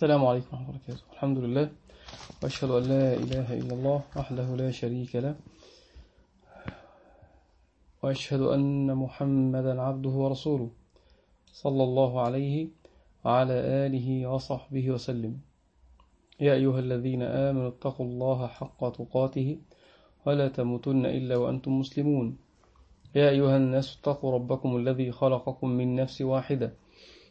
السلام عليكم ورحمة الله وبركاته. الحمد لله. وأشهد أن لا إله إلا الله وحده لا شريك له. وأشهد أن محمدا عبده ورسوله صلى الله عليه وعلى آله وصحبه وسلم. يا أيها الذين آمنوا اتقوا الله حق تقاته ولا تموتن إلا وأنتم مسلمون. يا أيها الناس اتقوا ربكم الذي خلقكم من نفس واحدة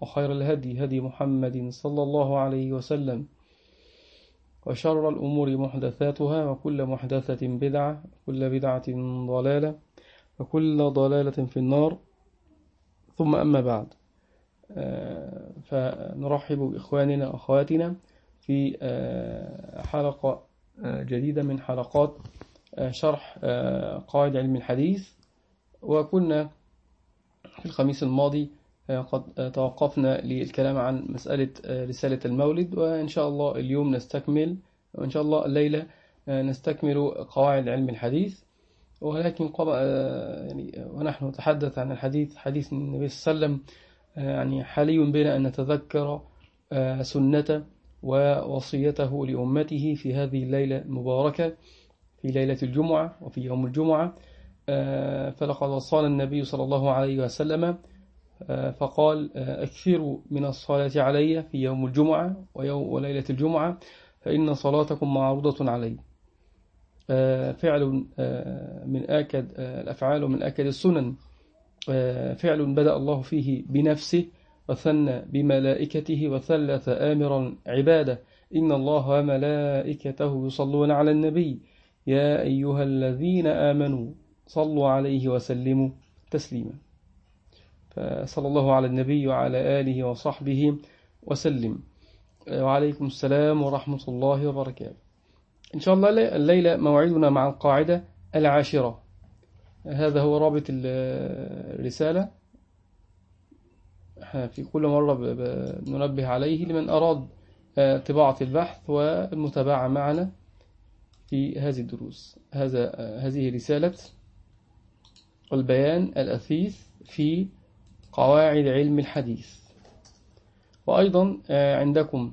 وخير الهدي هدي محمد صلى الله عليه وسلم. وشر الأمور محدثاتها وكل محدثة بدعة وكل بدعة ضلالة وكل ضلالة في النار. ثم أما بعد فنرحب بإخواننا وأخواتنا في حلقة جديدة من حلقات شرح قواعد علم الحديث. وكنا في الخميس الماضي قد توقفنا للكلام عن مسألة رسالة المولد وإن شاء الله اليوم نستكمل وإن شاء الله الليلة نستكمل قواعد علم الحديث. ولكن يعني ونحن نتحدث عن الحديث حديث النبي صلى الله عليه وسلم يعني حالي بنا أن نتذكر سنة ووصيته لأمته في هذه الليلة المباركة في ليلة الجمعة وفي يوم الجمعة. فلقد وصانا النبي صلى الله عليه وسلم فقال أكثروا من الصلاة علي في يوم الجمعة ويوم وليلة الجمعة فإن صلاتكم معروضة علي. فعل من آكد الأفعال ومن آكد السنن. فعل بدأ الله فيه بنفسه وثنى بملائكته وثلث آمرا عباده. إن الله وملائكته يصلون على النبي. يا أيها الذين آمنوا صلوا عليه وسلموا تسليما. فصلى الله على النبي وعلى آله وصحبه وسلم. وعليكم السلام ورحمة الله وبركاته. إن شاء الله الليلة موعدنا مع القاعدة العاشرة. هذا هو رابط الرسالة. في كل مرة ننبه عليه لمن أراد طباعة البحث والمتابعة معنا في هذه الدروس. هذا هذه رسالة البيان الأثيث في قواعد علم الحديث. وأيضا عندكم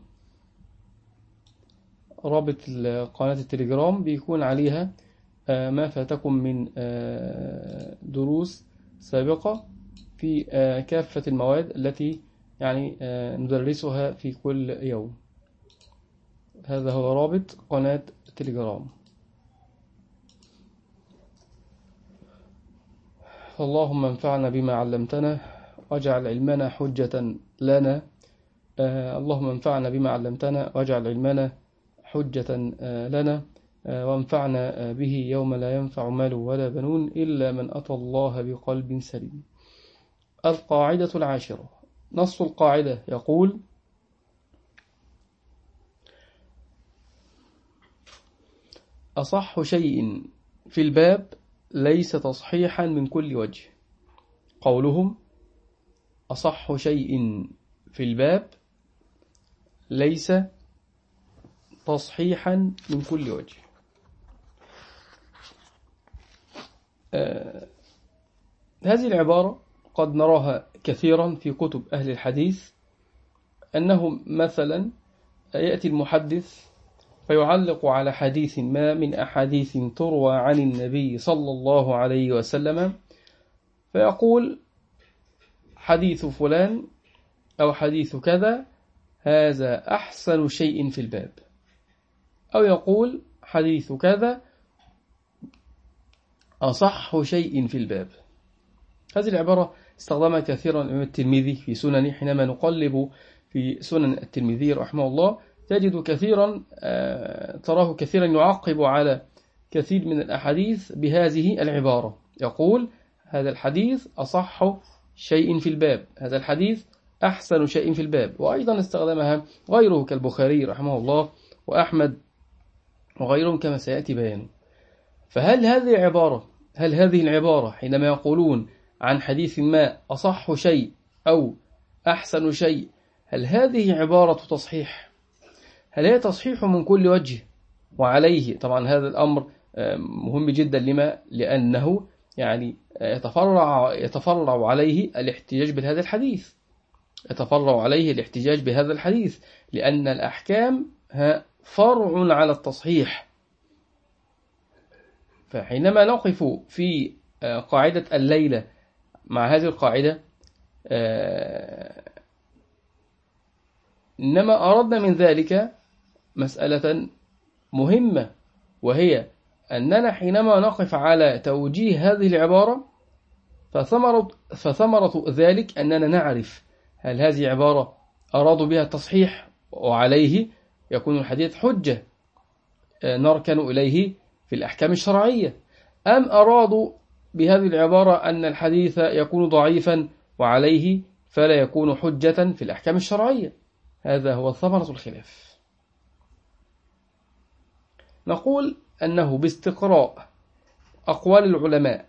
رابط قناة التليجرام بيكون عليها ما فاتكم من دروس سابقة في كافة المواد التي يعني ندرسها في كل يوم. هذا هو رابط قناة التليجرام. اللهم انفعنا بما علمتنا. واجعل علمنا حجة لنا. اللهم انفعنا بما علمتنا واجعل علمنا حجة لنا. وانفعنا به يوم لا ينفع مال ولا بنون إلا من أتى الله بقلب سليم. القاعدة العاشرة. نص القاعدة يقول أصح شيء في الباب ليس تصحيحا من كل وجه. قولهم أصح شيء في الباب ليس تصحيحا من كل وجه. آه هذه العبارة قد نراها كثيرا في كتب أهل الحديث أنه مثلا يأتي المحدث فيعلق على حديث ما من أحاديث تروى عن النبي صلى الله عليه وسلم فيقول حديث فلان أو حديث كذا هذا أحسن شيء في الباب. أو يقول حديث كذا أصح شيء في الباب. هذه العبارة استخدمها كثيرا الإمام الترمذي في سننه حينما نقلب في سنن الترمذي رحمه الله تجد كثيرا تراه كثيرا يعقب على كثير من الأحاديث بهذه العبارة. يقول هذا الحديث أصح شيء في الباب. هذا الحديث أحسن شيء في الباب. وأيضا استخدمها غيره كالبخاري رحمه الله وأحمد وغيرهم كما سيأتي بيانه. فهل هذه العبارة هل هذه العبارة حينما يقولون عن حديث ما أصح شيء أو أحسن شيء هل هذه عبارة تصحيح؟ هل هي تصحيح من كل وجه؟ وعليه طبعا هذا الأمر مهم جدا. لما؟ لأنه يعني يتفرع, يتفرع عليه الاحتجاج بهذا الحديث. يتفرع عليه الاحتجاج بهذا الحديث لأن الأحكام فرع على التصحيح. فحينما نقف في آه، قاعدة الليلة مع هذه القاعدة آه، إنما أردنا من ذلك مسألة مهمة وهي أننا حينما نقف على توجيه هذه العبارة فثمرة, فثمرة ذلك أننا نعرف هل هذه عبارة أرادوا بها التصحيح وعليه يكون الحديث حجة آه، نركن إليه في الأحكام الشرعية. أم أرادوا بهذه العبارة أن الحديث يكون ضعيفا وعليه فلا يكون حجة في الأحكام الشرعية؟ هذا هو ثمرة الخلاف. نقول أنه باستقراء أقوال العلماء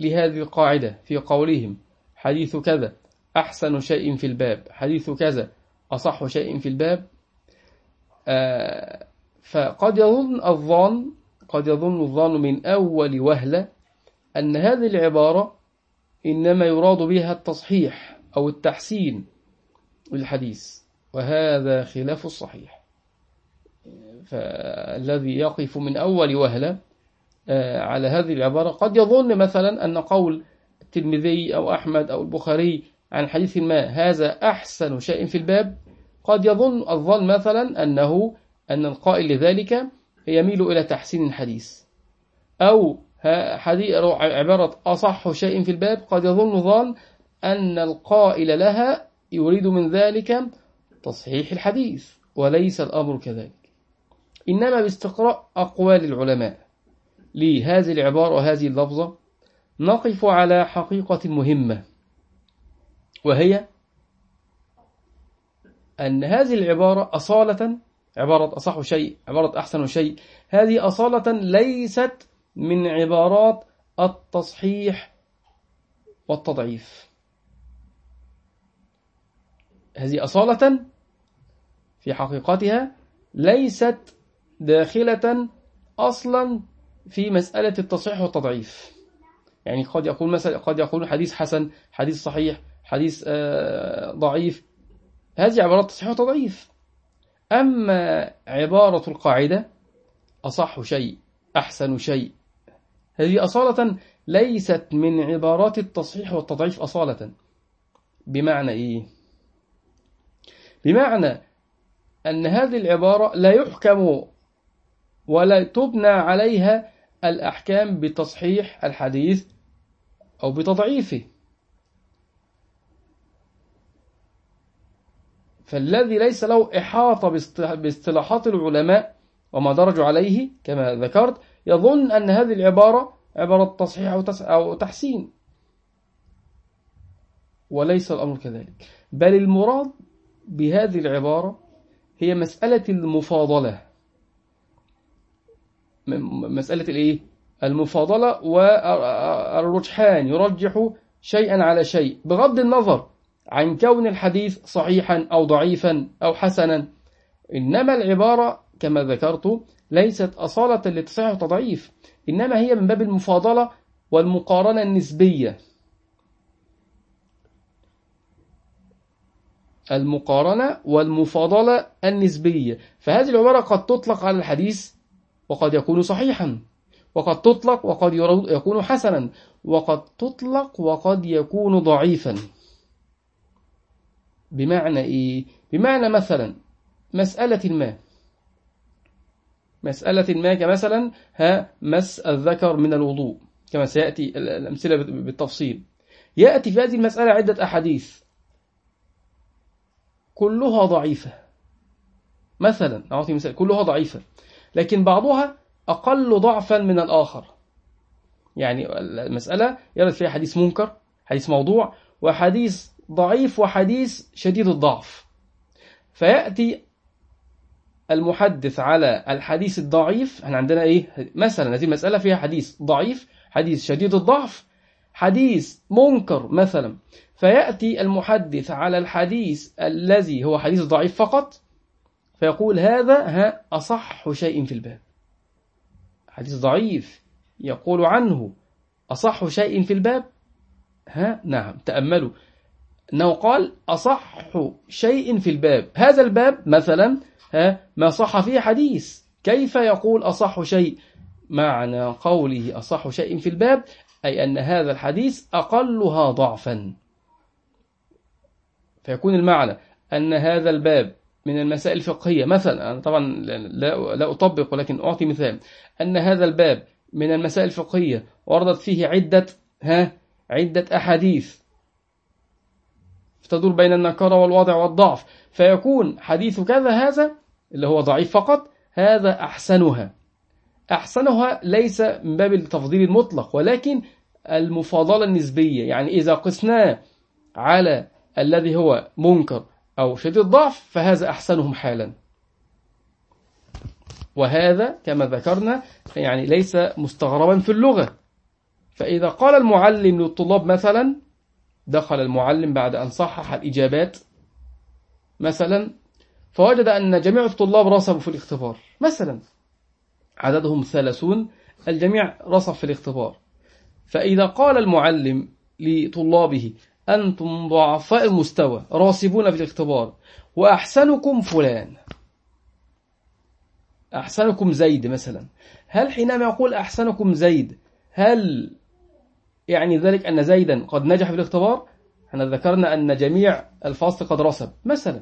لهذه القاعدة في قولهم حديث كذا أحسن شيء في الباب حديث كذا أصح شيء في الباب. آه، فقد يظن الظن قد يظن الظن من أول وهلة أن هذه العبارة إنما يراد بها التصحيح أو التحسين للحديث وهذا خلاف الصحيح. فالذي يقف من أول وهلة آه، على هذه العبارة. قد يظن مثلا أن قول الترمذي أو أحمد أو البخاري عن حديث ما هذا أحسن شيء في الباب قد يظن الظن مثلا أنه أن القائل لذلك يميل إلى تحسين الحديث. أو عبارة أصح شيء في الباب قد يظن ظن أن القائل لها يريد من ذلك تصحيح الحديث وليس الأمر كذلك. إنما باستقراء أقوال العلماء لهذه العبارة وهذه اللفظة نقف على حقيقة مهمة وهي أن هذه العبارة أصالة عبارة أصح شيء عبارة أحسن شيء هذه أصالة ليست من عبارات التصحيح والتضعيف. هذه أصالة في حقيقتها ليست داخلة أصلا في مسألة التصحيح والتضعيف. يعني قد يقول مثلا قد يقول حديث حسن حديث صحيح حديث آه، ضعيف. هذه عبارات تصحيح وتضعيف. أما عبارة القاعدة أصح شيء أحسن شيء هذه أصالة ليست من عبارات التصحيح والتضعيف أصالة. بمعنى إيه؟ بمعنى أن هذه العبارة لا يحكم ولا تبنى عليها الأحكام بتصحيح الحديث أو بتضعيفه. فالذي ليس له إحاطة باصطلاحات العلماء وما درجوا عليه كما ذكرت يظن أن هذه العبارة عبارة تصحيح أو تحسين. وليس الأمر كذلك. بل المراد بهذه العبارة هي مسألة المفاضلة. مسألة الإيه؟ المفاضلة والرجحان. يرجح شيئا على شيء. بغض النظر عن كون الحديث صحيحا أو ضعيفا أو حسنا إنما العبارة كما ذكرت ليست أصالة لتصحيح وتضعيف إنما هي من باب المفاضلة والمقارنة النسبية. المقارنة والمفاضلة النسبية. فهذه العبارة قد تطلق على الحديث وقد يكون صحيحا وقد تطلق وقد يكون حسنا وقد تطلق وقد يكون ضعيفا. بمعنى إيه؟ بمعنى مثلا مسألة ما. مسألة ما كمثلا ها مس الذكر من الوضوء كما سيأتي الأمثلة بالتفصيل. يأتي في هذه المسألة عدة أحاديث. كلها ضعيفة. مثلا أعطي مثال كلها ضعيفة. لكن بعضها أقل ضعفا من الآخر. يعني المسألة يرد فيها حديث منكر حديث موضوع وحديث ضعيف وحديث شديد الضعف. فيأتي المحدث على الحديث الضعيف. إحنا عندنا إيه؟ مثلا هذه المسألة فيها حديث ضعيف حديث شديد الضعف حديث منكر مثلا. فيأتي المحدث على الحديث الذي هو حديث ضعيف فقط. فيقول هذا ها أصح شيء في الباب. حديث ضعيف. يقول عنه أصح شيء في الباب؟ ها؟ نعم. تأملوا. أنه قال أصح شيء في الباب. هذا الباب مثلا ها ما صح فيه حديث. كيف يقول أصح شيء؟ معنى قوله أصح شيء في الباب أي أن هذا الحديث أقلها ضعفا. فيكون المعنى أن هذا الباب من المسائل الفقهية. مثلا أنا طبعا لا, لا أطبق ولكن أعطي مثال. أن هذا الباب من المسائل الفقهية وردت فيه عدة ها عدة أحاديث تدور بين النكارة والوضع والضعف. فيكون حديث كذا هذا اللي هو ضعيف فقط هذا أحسنها. أحسنها ليس من باب التفضيل المطلق ولكن المفاضلة النسبية. يعني إذا قسناه على الذي هو منكر أو شديد الضعف فهذا أحسنهم حالا. وهذا كما ذكرنا يعني ليس مستغربا في اللغة. فإذا قال المعلم للطلاب مثلا دخل المعلم بعد أن صحح الإجابات مثلا فوجد أن جميع الطلاب رسبوا في الاختبار. مثلا عددهم ثلاثون الجميع رسب في الاختبار. فإذا قال المعلم لطلابه أنتم ضعفاء المستوى راسبون في الاختبار. وأحسنكم فلان. أحسنكم زيد مثلا. هل حينما يقول أحسنكم زيد هل يعني ذلك أن زيدا قد نجح في الاختبار؟ إحنا ذكرنا أن جميع الفصل قد رسب مثلا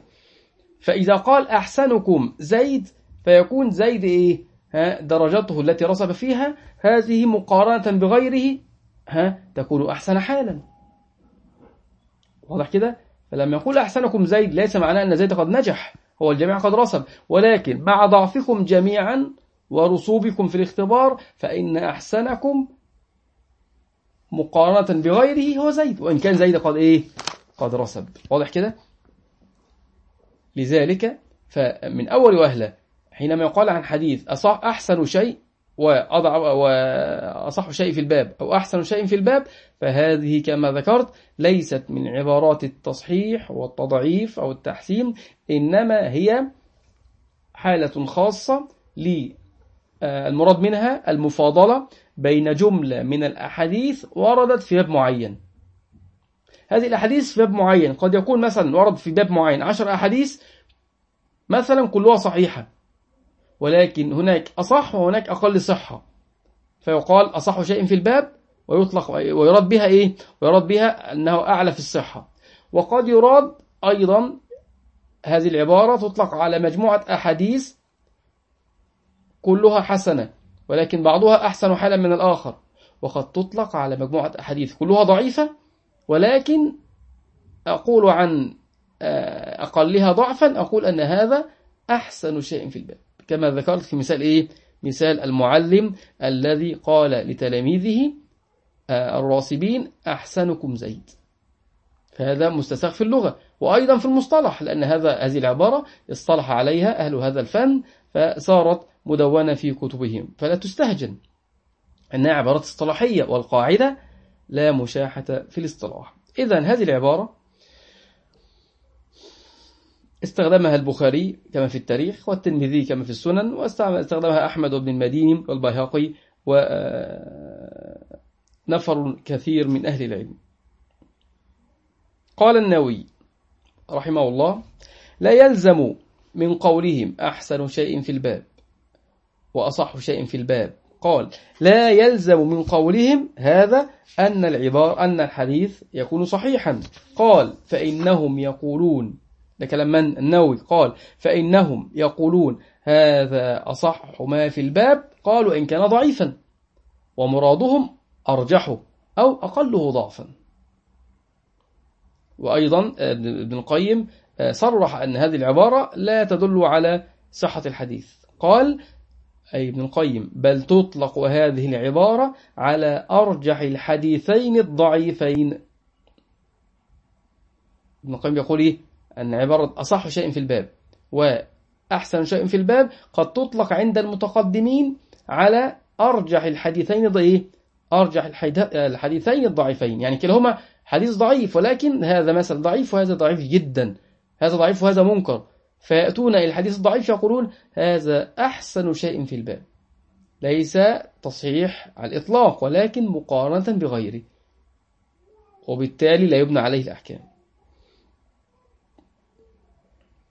فإذا قال أحسنكم زيد فيكون زيد إيه؟ ها درجته التي رسب فيها هذه مقارنة بغيره ها تكون أحسن حالا. واضح كده؟ فلما يقول أحسنكم زيد ليس معناه أن زيد قد نجح هو الجميع قد رسب. ولكن مع ضعفكم جميعا ورسوبكم في الاختبار فإن أحسنكم مقارنة بغيره هو زيد. وإن كان زيد قد إيه؟ قد رسب. واضح كده؟ لذلك فمن أول وهلة حينما يقال عن حديث أصح أحسن شيء وأضع وأصح شيء في الباب أو أحسن شيء في الباب فهذه كما ذكرت ليست من عبارات التصحيح والتضعيف أو التحسين إنما هي حالة خاصة للمراد منها المفاضلة بين جملة من الأحاديث وردت في باب معين. هذه الأحاديث في باب معين قد يكون مثلا ورد في باب معين عشر أحاديث مثلا كلها صحيحة. ولكن هناك أصح وهناك أقل صحة. فيقال أصح شيء في الباب ويطلق ويراد بها إيه؟ ويراد بها أنه أعلى في الصحة. وقد يراد أيضا هذه العبارة تطلق على مجموعة أحاديث كلها حسنة ولكن بعضها أحسن حالا من الآخر. وقد تطلق على مجموعة أحاديث كلها ضعيفة ولكن أقول عن آه، أقلها ضعفا أقول أن هذا أحسن شيء في الباب. كما ذكرت في مثال إيه؟ مثال المعلم الذي قال لتلاميذه آه، الراسبين أحسنكم زيد. فهذا مستساغ في اللغة وأيضا في المصطلح لأن هذا هذه العبارة اصطلح عليها أهل هذا الفن فصارت مدونة في كتبهم. فلا تستهجن أنها عبارات اصطلاحية والقاعدة لا مشاحة في الاصطلاح. إذا هذه العبارة استخدمها البخاري كما في التاريخ والترمذي كما في السنن واستخدمها أحمد بن المديني والبيهقي ونفر كثير من أهل العلم. قال النووي رحمه الله لا يلزم من قولهم أحسن شيء في الباب وأصح شيء في الباب. قال لا يلزم من قولهم هذا أن العبار أن الحديث يكون صحيحا. قال فإنهم يقولون ده كلام من النووي قال فإنهم يقولون هذا أصح ما في الباب. قالوا إن كان ضعيفا. ومرادهم أرجحه أو أقله ضعفا. وأيضا ابن القيم صرح أن هذه العبارة لا تدل على صحة الحديث. قال أي ابن القيم بل تطلق هذه العبارة على أرجح الحديثين الضعيفين. ابن القيم يقول إيه؟ أن عبارة أصح شيء في الباب وأحسن شيء في الباب قد تطلق عند المتقدمين على أرجح الحديثين ضعيف أرجح الحديثين الضعيفين. يعني كلاهما حديث ضعيف ولكن هذا مثل ضعيف وهذا ضعيف جدا. هذا ضعيف وهذا منكر. فيأتون إلى الحديث الضعيف يقولون هذا أحسن شيء في الباب. ليس تصحيح على الإطلاق ولكن مقارنة بغيره. وبالتالي لا يبنى عليه الأحكام.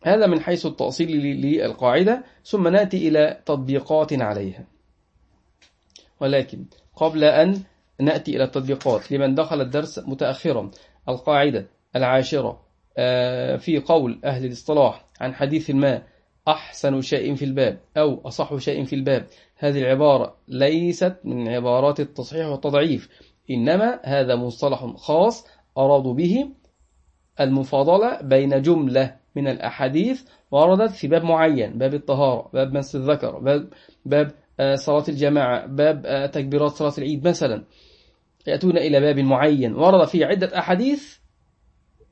هذا من حيث التأصيل للقاعدة ثم نأتي إلى تطبيقات عليها. ولكن قبل أن نأتي إلى التطبيقات لمن دخل الدرس متأخرا القاعدة العاشرة آه، في قول أهل الاصطلاح عن حديث ما أحسن شيء في الباب أو أصح شيء في الباب. هذه العبارة ليست من عبارات التصحيح والتضعيف إنما هذا مصطلح خاص أرادوا به المفاضلة بين جملة. من الأحاديث وردت في باب معين باب الطهارة باب مس الذكر باب, باب آه، صلاة الجماعة باب آه، تكبيرات صلاة العيد مثلا. يأتون إلى باب معين. ورد فيه عدة أحاديث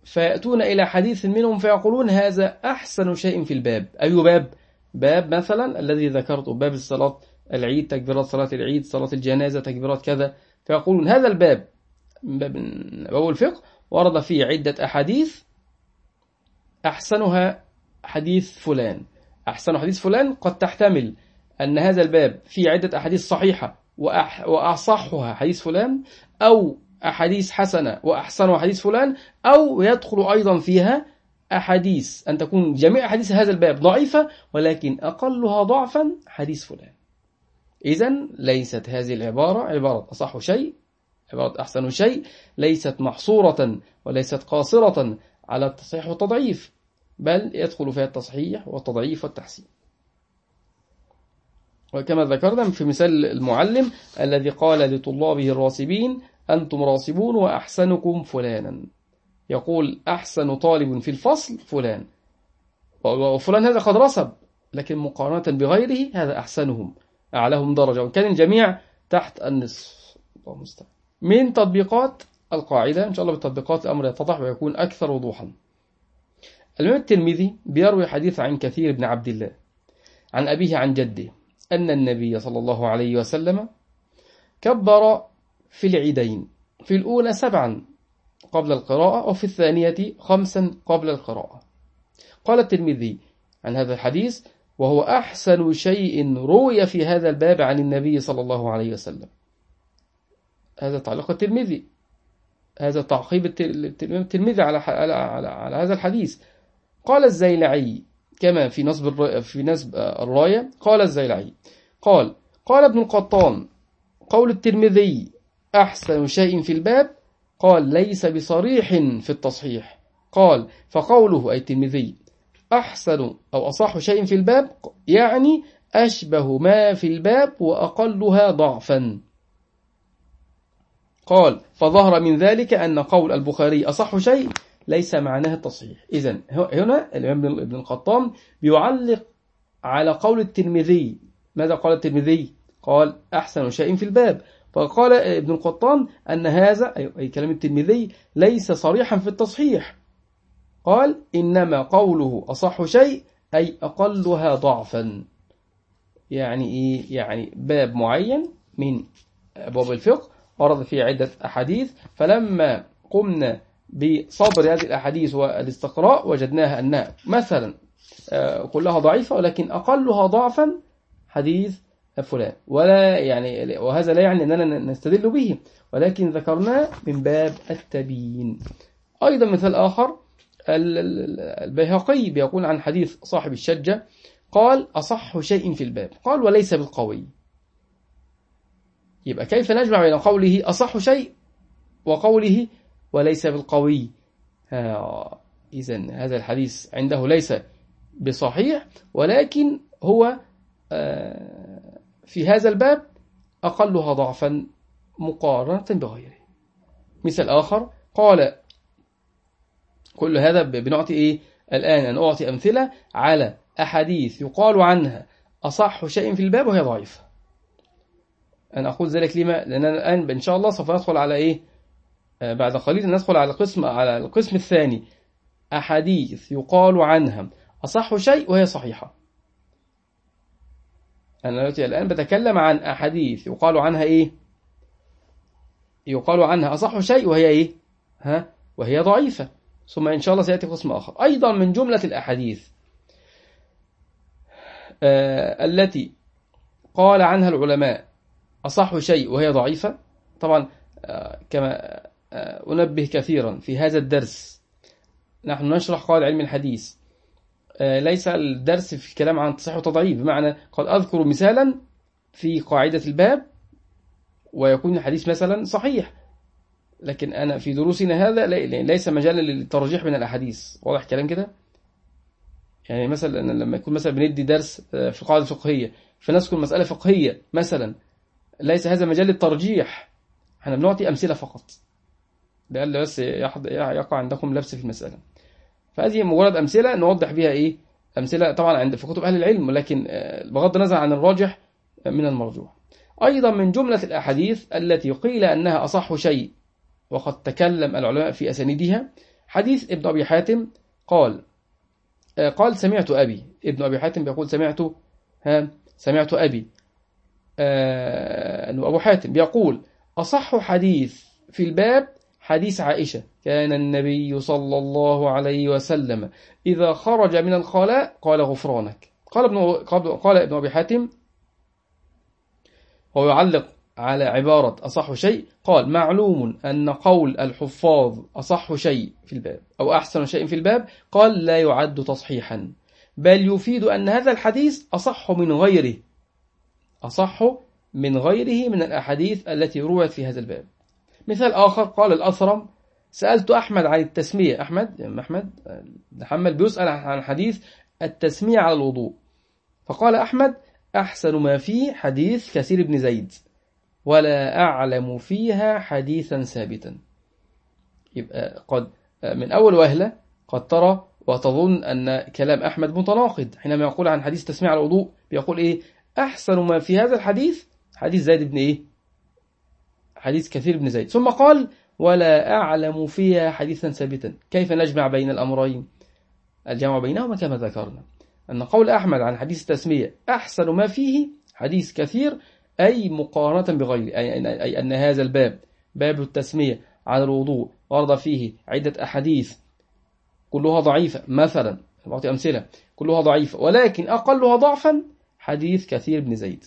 فيأتون إلى حديث منهم فيقولون هذا أحسن شيء في الباب. أي باب؟ باب مثلا الذي ذكرته باب الصلاة العيد تكبيرات صلاة العيد صلاة الجنازة تكبيرات كذا. فيقولون هذا الباب باب الفقه ورد فيه عدة أحاديث أحسنها حديث فلان. أحسن حديث فلان قد تحتمل أن هذا الباب فيه عدة أحاديث صحيحة وأصحها حديث فلان أو أحاديث حسنة وأحسنها حديث فلان أو يدخل أيضا فيها أحاديث. أن تكون جميع أحاديث هذا الباب ضعيفة ولكن أقلها ضعفا حديث فلان. إذا ليست هذه العبارة عبارة أصح شيء عبارة أحسن شيء ليست محصورة وليست قاصرة على التصحيح والتضعيف. بل يدخل فيها التصحيح والتضعيف والتحسين. وكما ذكرنا في مثال المعلم الذي قال لطلابه الراسبين أنتم راسبون وأحسنكم فلانا. يقول أحسن طالب في الفصل فلان. وفلان هذا قد رسب لكن مقارنة بغيره هذا أحسنهم أعلاهم درجة. وكان الجميع تحت النصف. من تطبيقات القاعدة إن شاء الله بالتطبيقات الأمر يتضح ويكون أكثر وضوحا. الإمام الترمذي بيروي حديث عن كثير بن عبد الله عن أبيه عن جده أن النبي صلى الله عليه وسلم كبر في العيدين في الأولى سبعا قبل القراءة وفي الثانية خمسا قبل القراءة. قال الترمذي عن هذا الحديث وهو أحسن شيء روي في هذا الباب عن النبي صلى الله عليه وسلم. هذا تعليق الترمذي هذا تعقيب الترمذي على, على, على, على هذا الحديث. قال الزيلعي كما في نصب في نسب الراية قال الزيلعي. قال قال ابن القطان قول الترمذي أحسن شيء في الباب؟ قال ليس بصريح في التصحيح. قال فقوله أي الترمذي أحسن أو أصح شيء في الباب؟ يعني أشبه ما في الباب وأقلها ضعفا. قال فظهر من ذلك أن قول البخاري أصح شيء ليس معناه التصحيح. إذن هنا الإمام ابن القطان بيعلق على قول الترمذي. ماذا قال الترمذي؟ قال أحسن شيء في الباب. فقال ابن القطان أن هذا أي كلام الترمذي ليس صريحا في التصحيح. قال إنما قوله أصح شيء أي أقلها ضعفا. يعني إيه؟ يعني باب معين من أبواب الفقه ورد فيه عدة أحاديث. فلما قمنا بصبر هذه الأحاديث والاستقراء وجدناها أنها مثلا آه، كلها ضعيفة ولكن أقلها ضعفا حديث فلان. ولا يعني وهذا لا يعني أننا نستدل به ولكن ذكرناه من باب التبيين. أيضا مثال آخر البيهقي بيقول عن حديث صاحب الشجة قال أصح شيء في الباب. قال وليس بالقوي. يبقى كيف نجمع بين قوله أصح شيء وقوله وليس بالقوي. إذن هذا الحديث عنده ليس بصحيح ولكن هو آه، في هذا الباب أقلها ضعفا مقارنة بغيره. مثل آخر قال كل هذا بنعطي إيه؟ الآن أن أعطي أمثلة على أحاديث يقال عنها أصح شيء في الباب وهي ضعيفة. أنا أقول ذلك لما؟ لأن الآن إن شاء الله سوف ندخل على إيه؟ آه، بعد قليل ندخل على القسم على القسم الثاني. أحاديث يقال عنها. أصح شيء وهي صحيحة. أنا الآن بتكلم عن أحاديث. يقال عنها إيه؟ يقال عنها أصح شيء وهي إيه؟ ها؟ وهي ضعيفة. ثم إن شاء الله سيأتي قسم آخر. أيضا من جملة الأحاديث. آه التي قال عنها العلماء. أصح شيء وهي ضعيفة. طبعا آه كما آه أنبه كثيرا في هذا الدرس. نحن نشرح قواعد علم الحديث. آه، ليس الدرس في الكلام عن تصحيح وتضعيف بمعنى قد أذكر مثالا في قاعدة الباب ويكون الحديث مثلا صحيح. لكن أنا في دروسنا هذا ليس مجالا للترجيح من الأحاديث. واضح كلام كده؟ يعني مثلا لما يكون مثلا بندي درس آه، في قاعدة فقهية فنذكر مسألة فقهية مثلا ليس هذا مجال للترجيح. إحنا بنعطي أمثلة فقط. لألا بس يقع عندكم لبس في المسألة. فهذه مجرد أمثلة نوضح بها إيه؟ أمثلة طبعا عند في كتب أهل العلم ولكن آه، بغض النظر عن الراجح من المرجوح. أيضا من جملة الأحاديث التي قيل أنها أصح شيء وقد تكلم العلماء في أسانيدها حديث ابن أبي حاتم قال آه، قال سمعت أبي. ابن أبي حاتم بيقول سمعت ها سمعت أبي. آه، أبو حاتم بيقول أصح حديث في الباب حديث عائشة. كان النبي صلى الله عليه وسلم إذا خرج من الخلاء قال غفرانك. قال ابن, قال ابن أبي حاتم هو يعلق على عبارة أصح شيء. قال معلوم أن قول الحفاظ أصح شيء في الباب أو أحسن شيء في الباب. قال لا يعد تصحيحا. بل يفيد أن هذا الحديث أصح من غيره. أصح من غيره من الأحاديث التي رويت في هذا الباب. مثال آخر قال الأثرم. سألت أحمد عن التسمية. أحمد أحمد محمد بيسأل عن حديث التسمية على الوضوء. فقال أحمد أحسن ما فيه حديث كثير بن زيد ولا أعلم فيها حديثا ثابتا. يبقى قد من أول وهلة قد ترى وتظن أن كلام أحمد متناقض. حينما يقول عن حديث تسميع على الوضوء بيقول إيه؟ أحسن ما في هذا الحديث حديث زيد بن إيه؟ حديث كثير بن زيد. ثم قال ولا أعلم فيها حديثا ثابتا. كيف نجمع بين الأمرين؟ الجمع بينهما كما ذكرنا. أن قول أحمد عن حديث التسمية أحسن ما فيه حديث كثير أي مقارنة بغيره أي أن هذا الباب باب التسمية على الوضوء ورد فيه عدة أحاديث كلها ضعيفة. مثلا أعطي أمثلة كلها ضعيفة ولكن أقلها ضعفا حديث كثير بن زيد.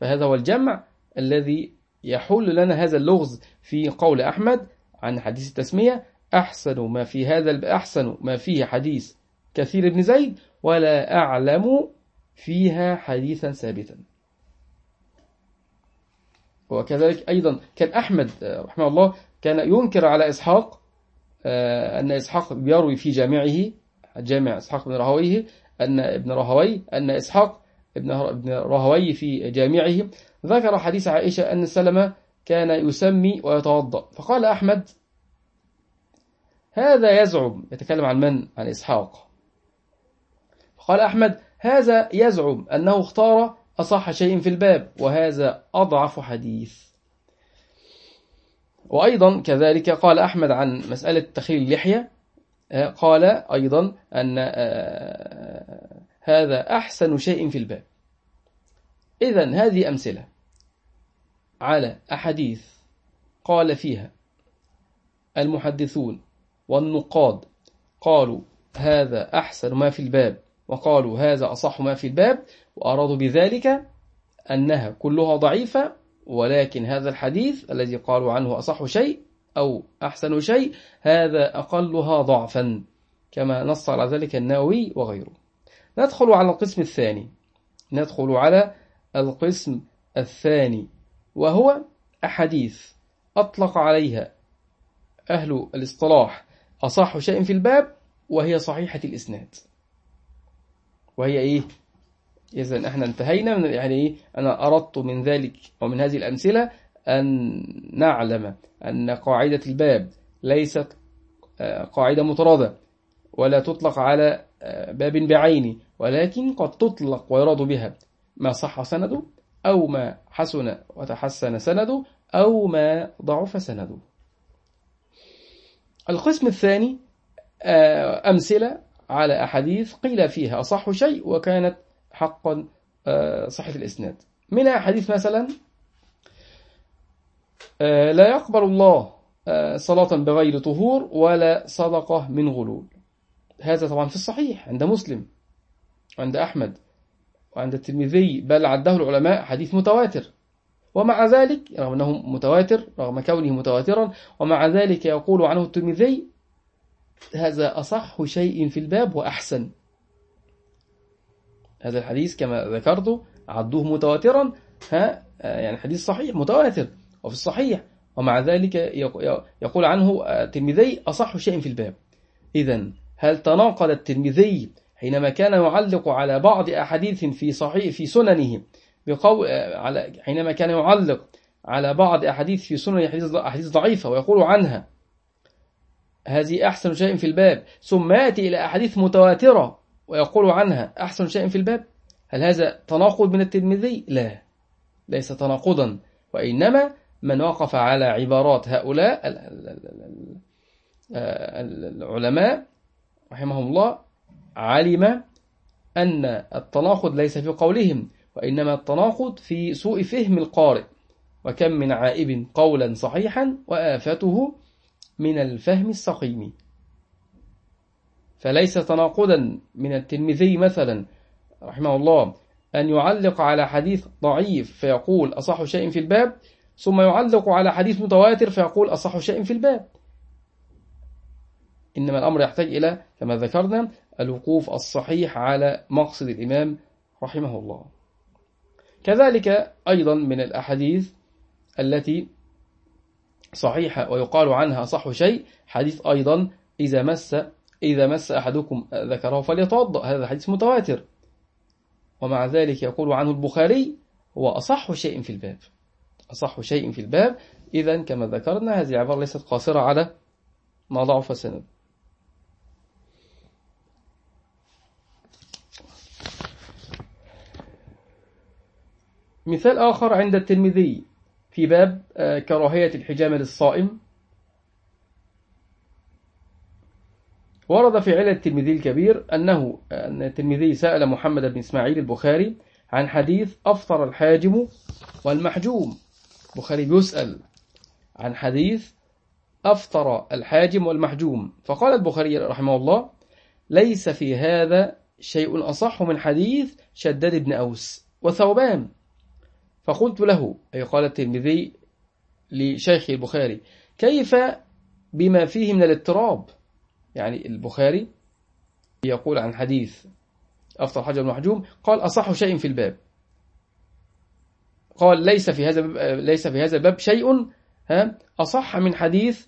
فهذا هو الجمع الذي يحل لنا هذا اللغز في قول أحمد عن حديث التسمية أحسن ما في هذا أحسن ما فيه حديث كثير بن زيد ولا أعلم فيها حديثا ثابتا. وكذلك أيضا كان أحمد رحمه الله كان ينكر على إسحاق آه، أن إسحاق بيروي في جامعه جامع إسحاق بن رهويه أن ابن رهوي أن إسحاق ابن رهوي في جامعه ذكر حديث عائشة أن السلمة كان يسمي ويتوضأ. فقال أحمد هذا يزعم. يتكلم عن من؟ عن إسحاق. فقال أحمد هذا يزعم أنه اختار أصح شيء في الباب وهذا أضعف حديث. وأيضا كذلك قال أحمد عن مسألة تخيل اللحية قال أيضا أن آه، هذا أحسن شيء في الباب. إذن هذه أمثلة على أحاديث قال فيها المحدثون والنقاد قالوا هذا أحسن ما في الباب وقالوا هذا أصح ما في الباب وأرادوا بذلك أنها كلها ضعيفة ولكن هذا الحديث الذي قالوا عنه أصح شيء أو أحسن شيء هذا أقلها ضعفا كما نص على ذلك النووي وغيره. ندخل على القسم الثاني ندخل على القسم الثاني وهو أحاديث أطلق عليها أهل الاصطلاح أصح شيء في الباب وهي صحيحة الإسناد وهي إيه؟ إذا إحنا انتهينا من يعني إيه؟ أنا أردت من ذلك ومن هذه الأمثلة أن نعلم أن قاعدة الباب ليست آه، قاعدة مطردة ولا تطلق على باب بعينه ولكن قد تطلق ويراد بها ما صح سنده أو ما حسن وتحسن سنده أو ما ضعف سنده. القسم الثاني آه، أمثلة على أحاديث قيل فيها أصح شيء وكانت حقا آه، صحة الإسناد. من أحاديث مثلا آه، لا يقبل الله صلاة بغير طهور ولا صدقة من غلول. هذا طبعا في الصحيح عند مسلم عند أحمد وعند الترمذي بل عده العلماء حديث متواتر. ومع ذلك رغم أنه متواتر رغم كونه متواترا ومع ذلك يقول عنه الترمذي هذا أصح شيء في الباب وأحسن. هذا الحديث كما ذكرت عدوه متواترا ها يعني حديث صحيح متواتر وفي الصحيح. ومع ذلك يقول عنه الترمذي أصح شيء في الباب. إذا هل تناقض الترمذي حينما كان يعلق على بعض أحاديث في صحيح في سننه بقول على حينما كان يعلق على بعض أحاديث في سنن أحاديث ضعيفة ويقول عنها. هذه أحسن شيء في الباب. ثم يأتي إلى أحاديث متواترة ويقول عنها. أحسن شيء في الباب. هل هذا تناقض من الترمذي؟ لا. ليس تناقضا. وإنما من وقف على عبارات هؤلاء العلماء رحمهم الله علم أن التناقض ليس في قولهم وإنما التناقض في سوء فهم القارئ. وكم من عائب قولا صحيحا وآفته من الفهم السقيم. فليس تناقضا من التلميذي مثلا رحمه الله أن يعلق على حديث ضعيف فيقول أصح شيء في الباب ثم يعلق على حديث متواتر فيقول أصح شيء في الباب. إنما الأمر يحتاج إلى كما ذكرنا الوقوف الصحيح على مقصد الإمام رحمه الله. كذلك أيضا من الأحاديث التي صحيحة ويقال عنها صح شيء حديث أيضا إذا مس إذا مس أحدكم ذكره فليتوضأ هذا حديث متواتر. ومع ذلك يقول عنه البخاري هو أصح شيء في الباب. أصح شيء في الباب. إذا كما ذكرنا هذه العبارة ليست قاصرة على ما ضعف سند مثال آخر عند الترمذي في باب آه، كراهية الحجامة للصائم. ورد في علة الترمذي الكبير أنه أن الترمذي سأل محمد بن إسماعيل البخاري عن حديث أفطر الحاجم والمحجوم. البخاري بيسأل عن حديث أفطر الحاجم والمحجوم. فقال البخاري رحمه الله ليس في هذا شيء أصح من حديث شداد بن أوس وثوبان. فقلت له أي قال الترمذي لشيخ البخاري كيف بما فيه من الاضطراب؟ يعني البخاري يقول عن حديث أفضل حجر المحجوم قال أصح شيء في الباب. قال ليس في هذا ليس في هذا الباب شيء ها؟ أصح من حديث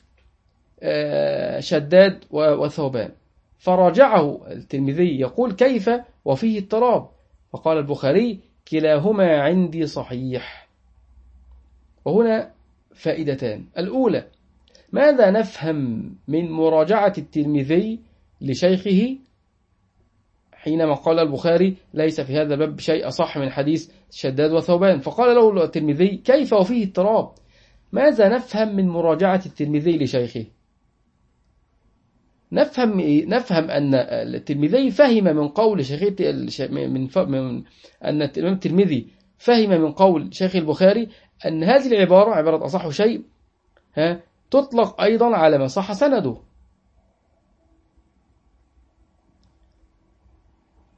آه، شداد وثوبان. فراجعه الترمذي يقول كيف وفيه اضطراب. فقال البخاري كلاهما عندي صحيح. وهنا فائدتان. الأولى ماذا نفهم من مراجعة الترمذي لشيخه حينما قال البخاري ليس في هذا الباب شيء أصح من حديث شداد وثوبان؟ فقال له الترمذي كيف وفيه اضطراب؟ ماذا نفهم من مراجعة الترمذي لشيخه؟ نفهم نفهم أن الترمذي فهم من قول شيخ من, من أن الإمام الترمذي فهم من قول شيخ البخاري أن هذه العبارة عبارة أصح شيء ها تطلق أيضا على من صح سنده.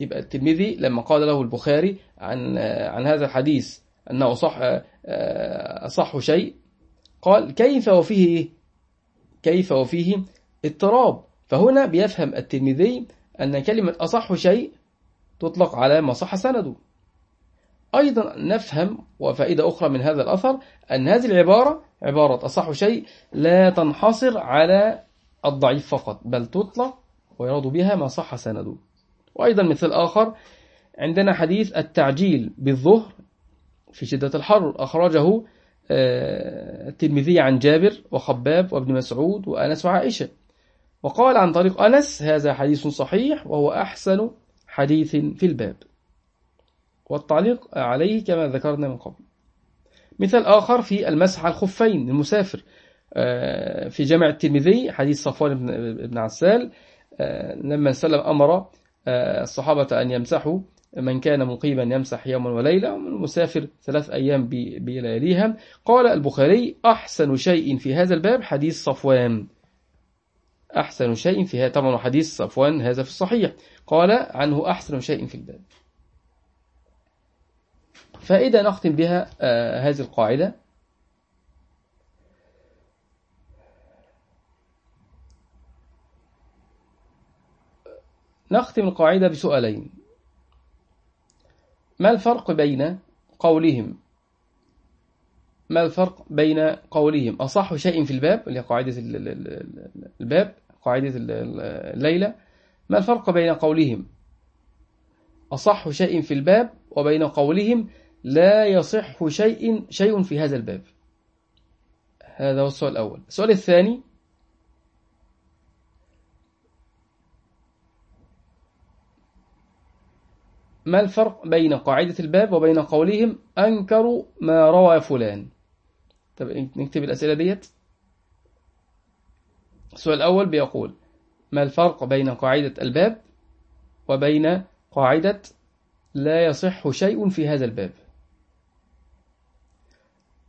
يبقى الترمذي لما قال له البخاري عن عن هذا الحديث أنه صح أصح شيء قال كيف وفيه كيف وفيه اضطراب؟ فهنا بيفهم الترمذي أن كلمة أصح شيء تطلق على ما صح سنده. أيضا نفهم وفائدة أخرى من هذا الأثر أن هذه العبارة عبارة أصح شيء لا تنحصر على الضعيف فقط بل تطلق ويراد بها ما صح سنده. وأيضا مثل آخر عندنا حديث التعجيل بالظهر في شدة الحر. أخرجه آه، الترمذي عن جابر وخباب وابن مسعود وأنس وعائشة. وقال عن طريق أنس هذا حديث صحيح وهو أحسن حديث في الباب. والتعليق عليه كما ذكرنا من قبل. مثال آخر في المسح على الخفين المسافر آه، في جامع الترمذي حديث صفوان بن عسال لما سلم أمر الصحابة أن يمسحوا من كان مقيما يمسح يوما وليلة المسافر ثلاث أيام بلياليها قال البخاري أحسن شيء في هذا الباب حديث صفوان. أحسن شيء في هذا. طبعا حديث صفوان هذا في الصحيح. قال عنه أحسن شيء في الباب فإذا نختم بها آه هذه القاعدة. نختم القاعدة بسؤالين. ما الفرق بين قولهم؟ ما الفرق بين قولهم؟ أصح شيء في الباب اللي قاعدة الباب قاعدة الليلة. ما الفرق بين قولهم؟ أصح شيء في الباب وبين قولهم لا يصح شيء شيء في هذا الباب. هذا هو السؤال الأول. السؤال الثاني ما الفرق بين قاعدة الباب وبين قولهم؟ أنكروا ما روى فلان. طب نكتب الأسئلة ديت. السؤال الأول بيقول ما الفرق بين قاعدة الباب وبين قاعدة لا يصح شيء في هذا الباب؟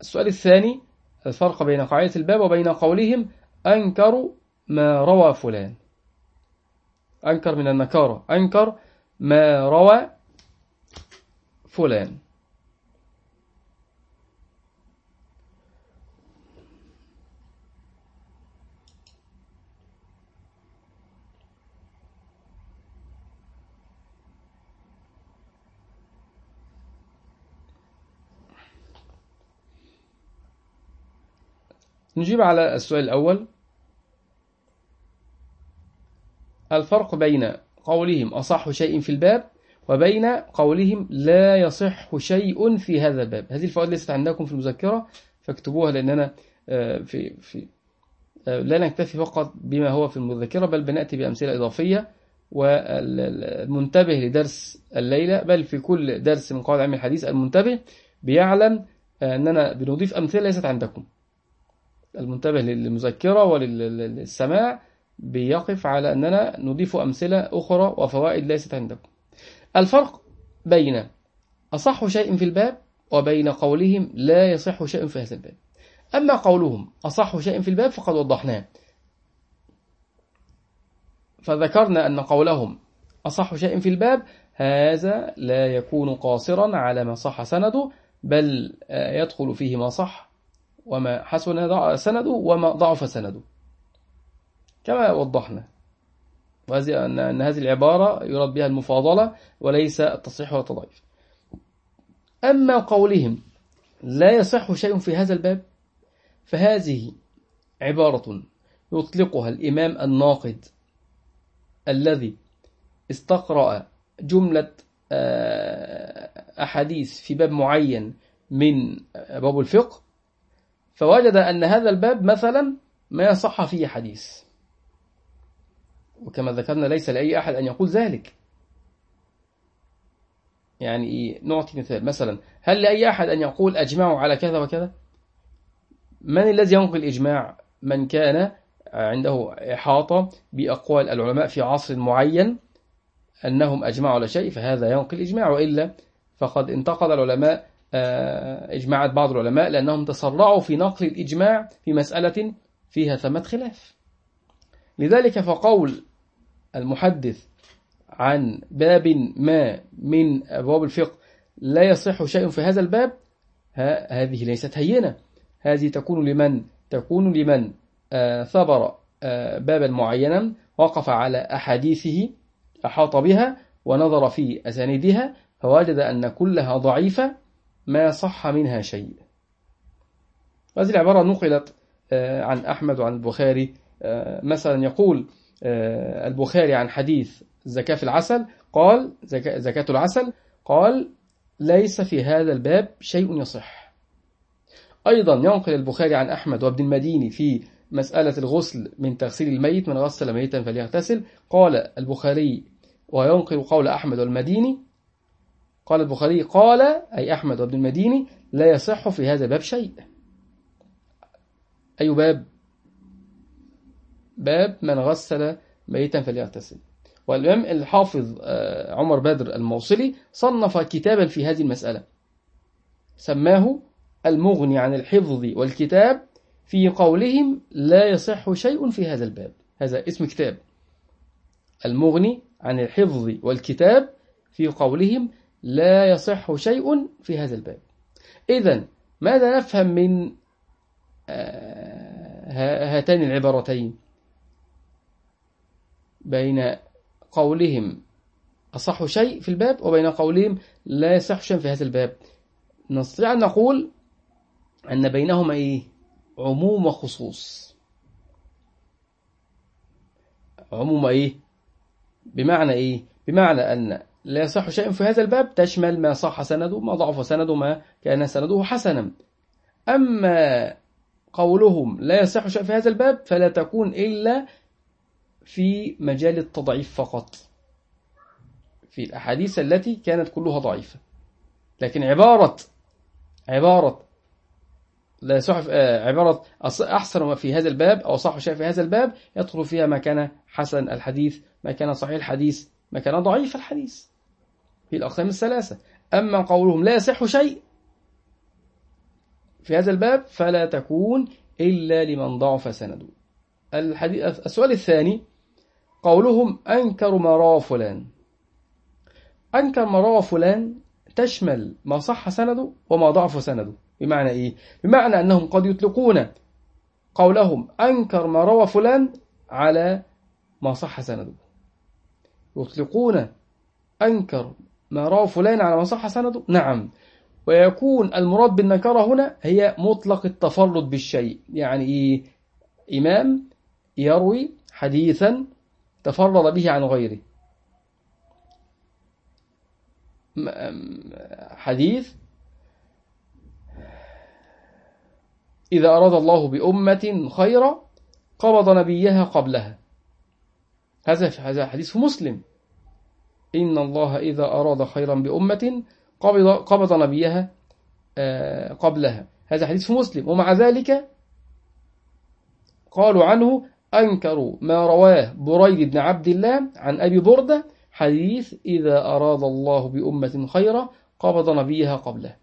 السؤال الثاني الفرق بين قاعدة الباب وبين قولهم أنكروا ما روى فلان. أنكر من النكارة أنكر ما روى فلان. نجيب على السؤال الأول. الفرق بين قولهم أصح شيء في الباب وبين قولهم لا يصح شيء في هذا الباب. هذه الفوائد ليست عندكم في المذكرة فاكتبوها لأننا آه، في في آه، لا نكتفي فقط بما هو في المذكرة بل بنأتي بأمثلة إضافية والمنتبه لدرس الليلة بل في كل درس من قواعد علم الحديث المنتبه بيعلم أننا بنضيف أمثلة ليست عندكم. المنتبه للمذكرة وللسماع بيقف على أننا نضيف أمثلة أخرى وفوائد ليست عندكم. الفرق بين أصح شيء في الباب وبين قولهم لا يصح شيء في هذا الباب. أما قولهم أصح شيء في الباب فقد وضحناه. فذكرنا أن قولهم أصح شيء في الباب هذا لا يكون قاصرا على ما صح سنده بل يدخل فيه ما صح وما حسن سنده وما ضعف سنده. كما وضحنا. وهذه أن هذه العبارة يراد بها المفاضلة وليس التصحيح والتضعيف أما قولهم لا يصح شيء في هذا الباب فهذه عبارة يطلقها الإمام الناقد الذي استقرأ جملة آه، أحاديث في باب معين من باب الفقه فوجد أن هذا الباب مثلا ما يصح فيه حديث. وكما ذكرنا ليس لأي أحد أن يقول ذلك. يعني إيه نعطي مثال مثلا هل لأي أحد أن يقول أجمعوا على كذا وكذا؟ من الذي ينقل الإجماع؟ من كان عنده إحاطة بأقوال العلماء في عصر معين أنهم أجمعوا على شيء فهذا ينقل الإجماع وإلا فقد انتقد العلماء آه، إجماعات بعض العلماء لأنهم تسرعوا في نقل الإجماع في مسألة فيها ثمة خلاف. لذلك فقول المحدث عن باب ما من أبواب الفقه لا يصح شيء في هذا الباب هذه ليست هينة. هذه تكون لمن؟ تكون لمن آه، ثبر آه، بابا معينا وقف على أحاديثه أحاط بها ونظر في أساندها فوجد أن كلها ضعيفة ما صح منها شيء. هذه العبارة نقلت آه، عن أحمد وعن البخاري. مثلا يقول آه، البخاري عن حديث زكاة في العسل قال زكاة العسل قال ليس في هذا الباب شيء يصح. أيضا ينقل البخاري عن أحمد وابن المديني في مسألة الغسل من تغسيل الميت من غسل ميتا فليغتسل. قال البخاري وينقل قول أحمد والمديني قال البخاري قال أي أحمد وابن المديني لا يصح في هذا الباب شيء. أي باب؟ باب من غسل ميتا فليغتسل. والإمام الحافظ آه، عمر بدر الموصلي صنف كتابا في هذه المسألة. سماه المغني عن الحفظ والكتاب في قولهم لا يصح شيء في هذا الباب. هذا اسم كتاب. المغني عن الحفظ والكتاب في قولهم لا يصح شيء في هذا الباب. إذا ماذا نفهم من آه، هاتين العبارتين؟ بين قولهم أصح شيء في الباب وبين قولهم لا يصح شيء في هذا الباب. نستطيع أن نقول أن بينهما إيه؟ عموم وخصوص. عموم إيه؟ بمعنى إيه؟ بمعنى أن لا يصح شيء في هذا الباب تشمل ما صح سنده ما ضعف سنده ما كان سنده حسنا. أما قولهم لا يصح شيء في هذا الباب فلا تكون إلا في مجال التضعيف فقط. في الأحاديث التي كانت كلها ضعيفة. لكن عبارة عبارة لا يصح آه، عبارة أحسن ما في هذا الباب أو صح شيء في هذا الباب يدخل فيها ما كان حسن الحديث ما كان صحيح الحديث ما كان ضعيف الحديث. في الأقسام الثلاثة. أما قولهم لا يصح شيء في هذا الباب فلا تكون إلا لمن ضعف سنده. الحديث السؤال الثاني قولهم أنكر ما روى فلان أنكر ما روى فلان تشمل ما صح سنده وما ضعف سنده. بمعنى إيه؟ بمعنى أنهم قد يطلقون قولهم أنكر ما روى فلان على ما صح سنده. يطلقون أنكر ما روى فلان على ما صح سنده؟ نعم. ويكون المراد بالنكرة هنا هي مطلق التفرد بالشيء. يعني إيه؟ إمام يروي حديثا تفرد به عن غيره. حديث إذا أراد الله بأمة خيرا قبض نبيها قبلها. هذا هذا حديث في مسلم. إن الله إذا أراد خيرا بأمة قبض, قبض نبيها آه، قبلها. هذا حديث في مسلم. ومع ذلك قالوا عنه أنكروا ما رواه بريد بن عبد الله عن أبي بردة حديث إذا أراد الله بأمة خيرا قبض نبيها قبله.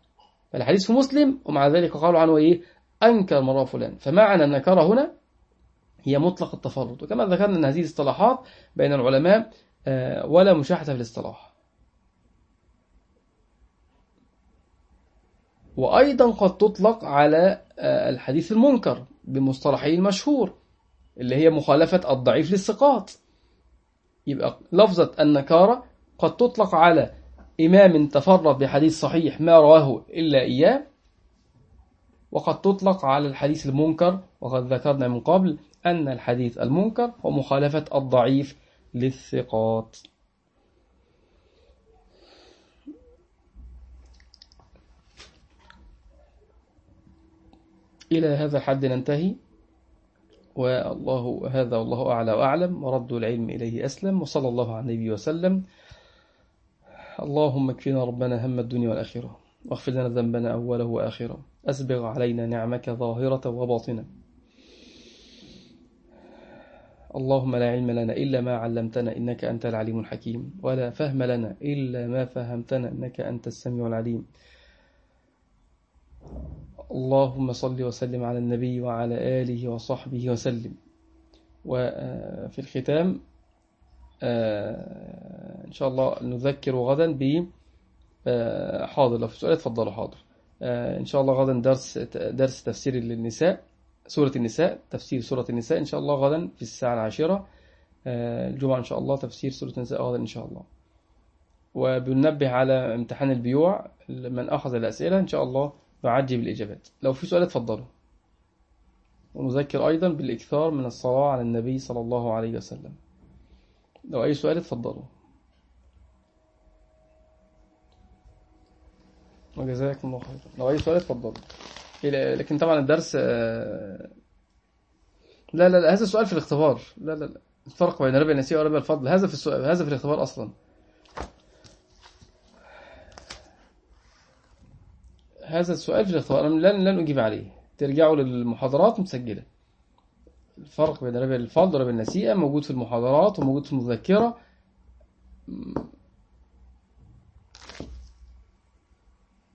فالحديث في مسلم ومع ذلك قالوا عنه إيه؟ أنكر مراه فلان. فمعنى النكرة هنا هي مطلق التفرد. وكما ذكرنا أن هذه الاصطلاحات بين العلماء ولا مشاحة في الاصطلاح. وأيضا قد تطلق على آه، الحديث المنكر بمصطلحه المشهور اللي هي مخالفة الضعيف للثقات. يبقى لفظة النكارة قد تطلق على إمام تفرد بحديث صحيح ما رواه إلا إياه وقد تطلق على الحديث المنكر وقد ذكرنا من قبل أن الحديث المنكر هو مخالفة الضعيف للثقات. إلى هذا الحد ننتهي. والله هذا والله أعلى وأعلم ورد العلم إليه أسلم وصلى الله على النبي وسلم. اللهم اكفنا ربنا هم الدنيا والآخرة واغفر لنا ذنبنا أوله وآخره. أسبغ علينا نعمك ظاهرة وباطنة. اللهم لا علم لنا إلا ما علمتنا إنك أنت العليم الحكيم ولا فهم لنا إلا ما فهمتنا إنك أنت السميع العليم. اللهم صل وسلم على النبي وعلى آله وصحبه وسلم. وفي الختام آه، إن شاء الله نذكر غدا ب آه، حاضر. لو في سؤال اتفضلوا حاضر. آه، إن شاء الله غدا درس درس تفسير للنساء. سورة النساء تفسير سورة النساء إن شاء الله غدا في الساعة العاشرة. الجمعة إن شاء الله تفسير سورة النساء غدا إن شاء الله. وبننبه على امتحان البيوع من أخذ الأسئلة إن شاء الله نعجب بالإجابات لو في سؤال اتفضلوا. ونذكر أيضا بالإكثار من الصلاة على النبي صلى الله عليه وسلم. لو أي سؤال اتفضلوا. وجزاكم الله خيرا. لو أي سؤال اتفضلوا. لكن طبعا الدرس آه، لا لا لا هذا السؤال في الاختبار. لا لا لا الفرق بين ربع النسيء وربع الفضل. هذا في السؤال هذا في الاختبار أصلا. هذا السؤال في الاختبار لن لن أجيب عليه. ترجعوا للمحاضرات متسجلة. الفرق بين ربا الفضل وربا النسيئة موجود في المحاضرات وموجود في المذكرة.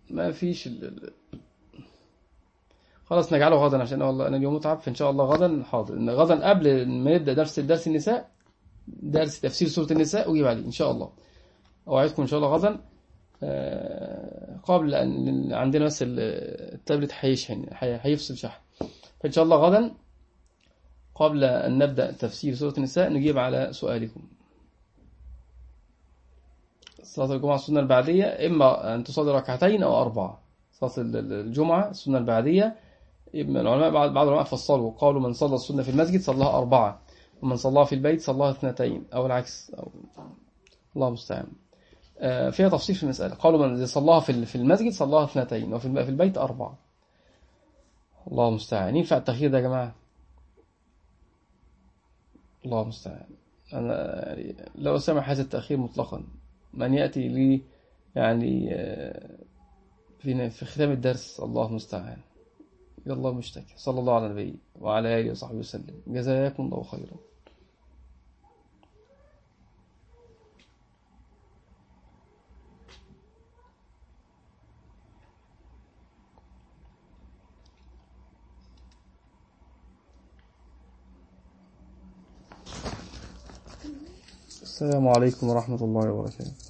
ما فيش ال... خلاص نجعله غدا عشان والله أنا اليوم متعب فإن شاء الله غدا حاضر. غدا قبل ما نبدا درس درس النساء درس تفسير سورة النساء أجيب عليه إن شاء الله. أوعدكم إن شاء الله غدا. آه، قبل أن عندنا بس ال- التابلت هيشحن هي- هيفصل شحن. فإن شاء الله غدا. قبل أن نبدأ تفسير سورة النساء نجيب على سؤالكم. صلاة الجمعة السنة البعدية إما أن تصلي ركعتين أو أربعة. صلاة ال- ال- الجمعة السنة البعدية العلماء بعض بعض العلماء فصلوا قالوا من صلى السنة في المسجد صلاها أربعة ومن صلاها في البيت صلاها اثنتين أو العكس أو الله المستعان. آه، فيها تفصيل في المسألة. قالوا من صلاها في ال- في المسجد صلاها اثنتين وفي الب- في البيت أربعة. الله المستعان. ينفع التأخير ده يا جماعة؟ الله المستعان. أنا يعني لا أسامح هذا التأخير مطلقا. من يأتي لي يعني آه، في ختام الدرس الله المستعان. يا الله مشتكي صلى الله على النبي وعلى آله وصحبه وسلم. جزاكم الله خيرا. السلام عليكم ورحمة الله وبركاته.